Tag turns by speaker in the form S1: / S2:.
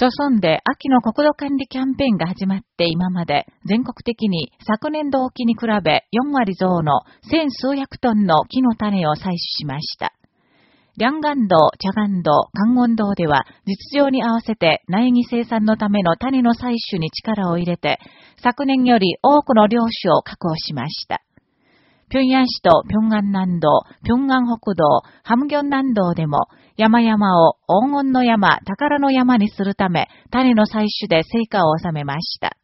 S1: 著村で秋の国土管理キャンペーンが始まって今まで全国的に昨年度期に比べ4割増の千数百トンの木の種を採取しました。両岸道、茶岸道、関温道では実情に合わせて苗木生産のための種の採取に力を入れて昨年より多くの領主を確保しました。平壌市と平安南道、平安北道、ハムギョン南道でも、山々を黄金の山、宝の山にするため、種の採取で成果を収めました。